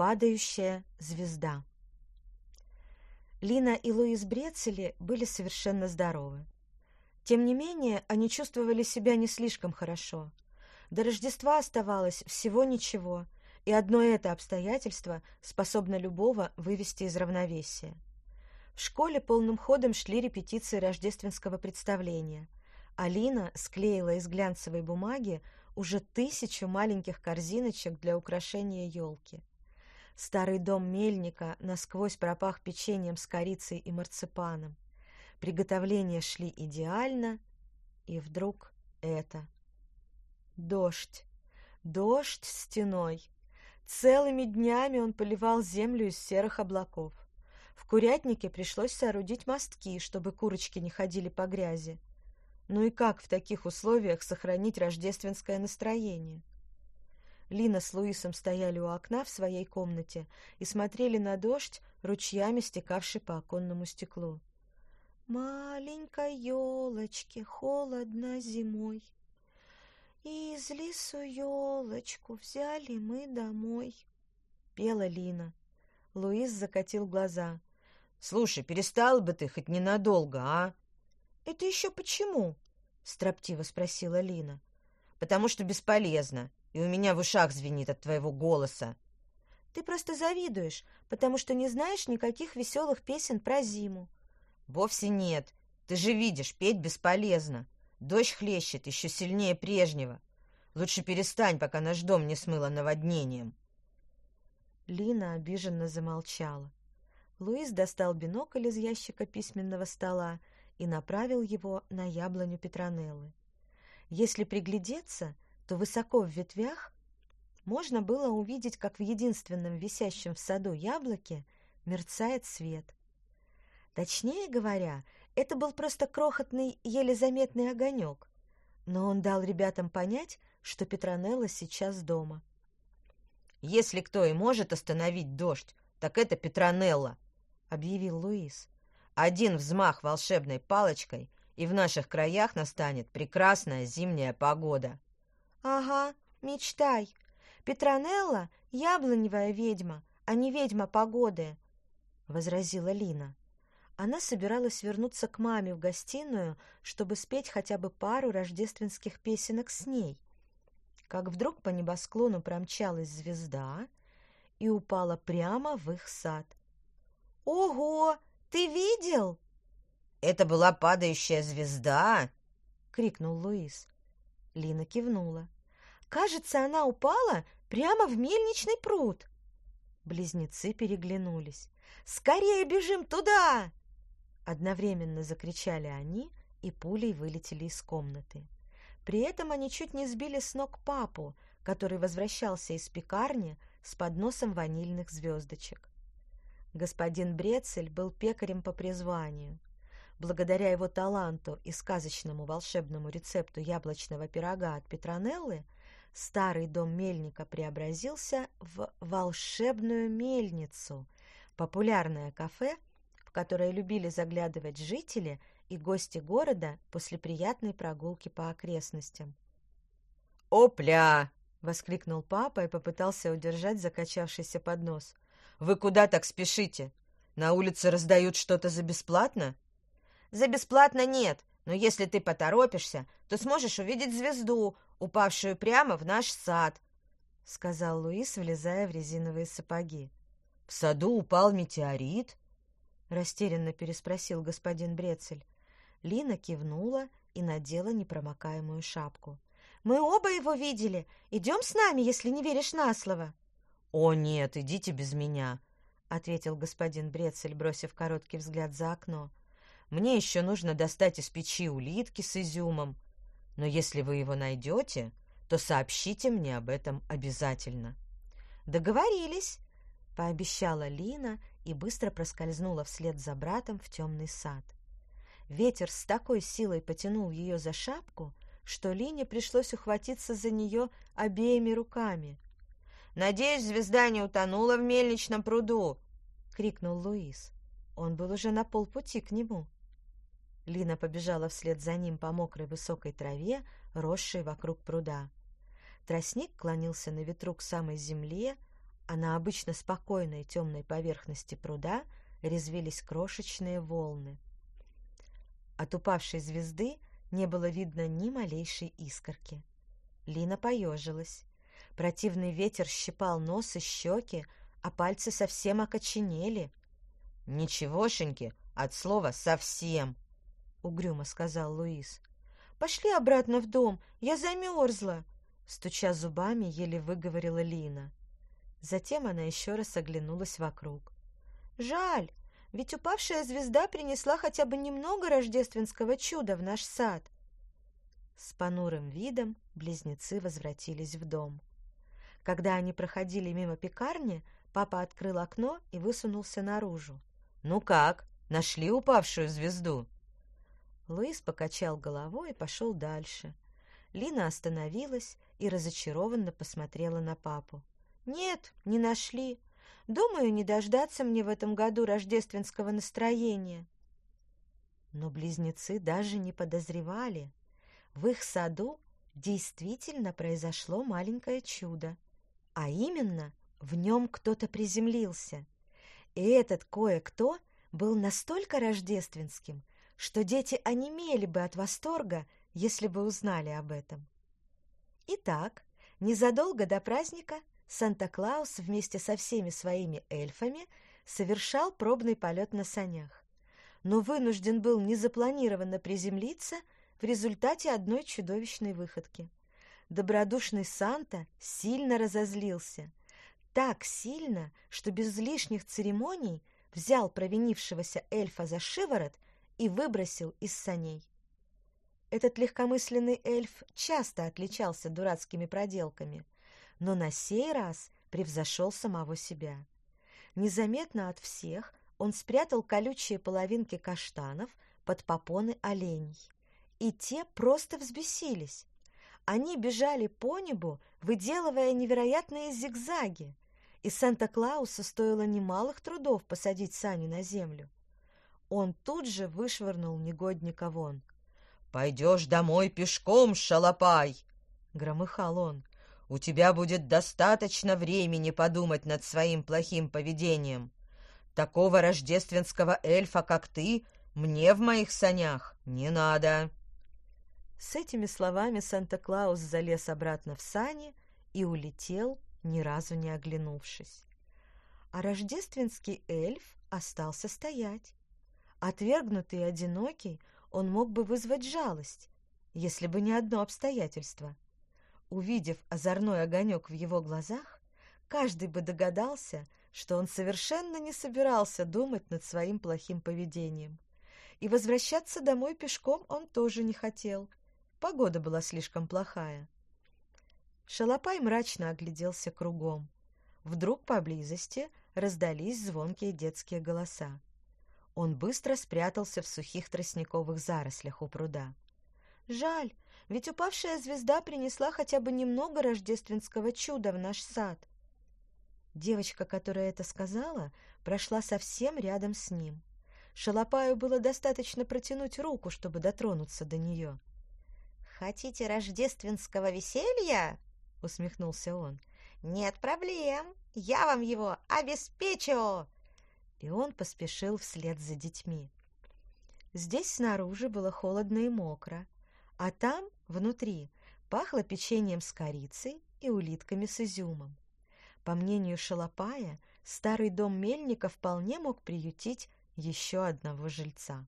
Падающая звезда. Лина и Луис Брецели были совершенно здоровы. Тем не менее, они чувствовали себя не слишком хорошо. До Рождества оставалось всего ничего, и одно это обстоятельство способно любого вывести из равновесия. В школе полным ходом шли репетиции рождественского представления. Алина склеила из глянцевой бумаги уже тысячу маленьких корзиночек для украшения елки. Старый дом мельника насквозь пропах печеньем с корицей и марципаном. Приготовления шли идеально, и вдруг это. Дождь. Дождь стеной. Целыми днями он поливал землю из серых облаков. В курятнике пришлось соорудить мостки, чтобы курочки не ходили по грязи. Ну и как в таких условиях сохранить рождественское настроение? Лина с Луисом стояли у окна в своей комнате и смотрели на дождь, ручьями стекавший по оконному стеклу. «Маленькой елочке холодно зимой, из лесу елочку взяли мы домой», — пела Лина. Луис закатил глаза. «Слушай, перестал бы ты хоть ненадолго, а?» «Это еще почему?» — строптиво спросила Лина. «Потому что бесполезно и у меня в ушах звенит от твоего голоса. Ты просто завидуешь, потому что не знаешь никаких веселых песен про зиму. Вовсе нет. Ты же видишь, петь бесполезно. Дождь хлещет еще сильнее прежнего. Лучше перестань, пока наш дом не смыло наводнением. Лина обиженно замолчала. Луис достал бинокль из ящика письменного стола и направил его на яблоню Петронеллы. Если приглядеться, то высоко в ветвях можно было увидеть, как в единственном висящем в саду яблоке мерцает свет. Точнее говоря, это был просто крохотный, еле заметный огонек, но он дал ребятам понять, что Петронелла сейчас дома. «Если кто и может остановить дождь, так это Петронелла», — объявил Луис. «Один взмах волшебной палочкой, и в наших краях настанет прекрасная зимняя погода». «Ага, мечтай. Петронелла — яблоневая ведьма, а не ведьма погоды», — возразила Лина. Она собиралась вернуться к маме в гостиную, чтобы спеть хотя бы пару рождественских песенок с ней. Как вдруг по небосклону промчалась звезда и упала прямо в их сад. «Ого! Ты видел?» «Это была падающая звезда!» — крикнул Луис. Лина кивнула. «Кажется, она упала прямо в мельничный пруд!» Близнецы переглянулись. «Скорее бежим туда!» Одновременно закричали они и пулей вылетели из комнаты. При этом они чуть не сбили с ног папу, который возвращался из пекарни с подносом ванильных звездочек. Господин Брецель был пекарем по призванию. Благодаря его таланту и сказочному волшебному рецепту яблочного пирога от Петронеллы старый дом мельника преобразился в волшебную мельницу, популярное кафе, в которое любили заглядывать жители и гости города после приятной прогулки по окрестностям. «Опля!» — воскликнул папа и попытался удержать закачавшийся поднос. «Вы куда так спешите? На улице раздают что-то за бесплатно?» За бесплатно нет, но если ты поторопишься, то сможешь увидеть звезду, упавшую прямо в наш сад», — сказал Луис, влезая в резиновые сапоги. «В саду упал метеорит?» — растерянно переспросил господин Брецель. Лина кивнула и надела непромокаемую шапку. «Мы оба его видели. Идем с нами, если не веришь на слово». «О, нет, идите без меня», — ответил господин Брецель, бросив короткий взгляд за окно. Мне еще нужно достать из печи улитки с изюмом. Но если вы его найдете, то сообщите мне об этом обязательно». «Договорились», — пообещала Лина и быстро проскользнула вслед за братом в темный сад. Ветер с такой силой потянул ее за шапку, что Лине пришлось ухватиться за нее обеими руками. «Надеюсь, звезда не утонула в мельничном пруду!» — крикнул Луис. Он был уже на полпути к нему. Лина побежала вслед за ним по мокрой высокой траве, росшей вокруг пруда. Тростник клонился на ветру к самой земле, а на обычно спокойной темной поверхности пруда резвились крошечные волны. От упавшей звезды не было видно ни малейшей искорки. Лина поежилась. Противный ветер щипал нос и щеки, а пальцы совсем окоченели. «Ничегошеньки, от слова «совсем», — угрюмо сказал Луис. «Пошли обратно в дом, я замерзла», — стуча зубами, еле выговорила Лина. Затем она еще раз оглянулась вокруг. «Жаль, ведь упавшая звезда принесла хотя бы немного рождественского чуда в наш сад». С понурым видом близнецы возвратились в дом. Когда они проходили мимо пекарни, папа открыл окно и высунулся наружу. «Ну как, нашли упавшую звезду?» Луис покачал головой и пошел дальше. Лина остановилась и разочарованно посмотрела на папу. «Нет, не нашли. Думаю, не дождаться мне в этом году рождественского настроения». Но близнецы даже не подозревали. В их саду действительно произошло маленькое чудо. А именно, в нем кто-то приземлился. И этот кое-кто был настолько рождественским, что дети онемели бы от восторга, если бы узнали об этом. Итак, незадолго до праздника Санта-Клаус вместе со всеми своими эльфами совершал пробный полет на санях, но вынужден был незапланированно приземлиться в результате одной чудовищной выходки. Добродушный Санта сильно разозлился. Так сильно, что без лишних церемоний взял провинившегося эльфа за шиворот и выбросил из саней. Этот легкомысленный эльф часто отличался дурацкими проделками – но на сей раз превзошел самого себя. Незаметно от всех он спрятал колючие половинки каштанов под попоны оленей. И те просто взбесились. Они бежали по небу, выделывая невероятные зигзаги, и Санта-Клаусу стоило немалых трудов посадить сани на землю. Он тут же вышвырнул негодника вон. «Пойдешь домой пешком, шалопай!» — громыхал он. У тебя будет достаточно времени подумать над своим плохим поведением. Такого рождественского эльфа, как ты, мне в моих санях не надо. С этими словами Санта-Клаус залез обратно в сани и улетел, ни разу не оглянувшись. А рождественский эльф остался стоять. Отвергнутый и одинокий, он мог бы вызвать жалость, если бы не одно обстоятельство — Увидев озорной огонек в его глазах, каждый бы догадался, что он совершенно не собирался думать над своим плохим поведением. И возвращаться домой пешком он тоже не хотел. Погода была слишком плохая. Шалопай мрачно огляделся кругом. Вдруг поблизости раздались звонкие детские голоса. Он быстро спрятался в сухих тростниковых зарослях у пруда. «Жаль, ведь упавшая звезда принесла хотя бы немного рождественского чуда в наш сад. Девочка, которая это сказала, прошла совсем рядом с ним. Шалопаю было достаточно протянуть руку, чтобы дотронуться до нее. «Хотите рождественского веселья?» — усмехнулся он. «Нет проблем, я вам его обеспечу!» И он поспешил вслед за детьми. Здесь снаружи было холодно и мокро, а там, внутри, пахло печеньем с корицей и улитками с изюмом. По мнению Шалопая, старый дом мельника вполне мог приютить еще одного жильца.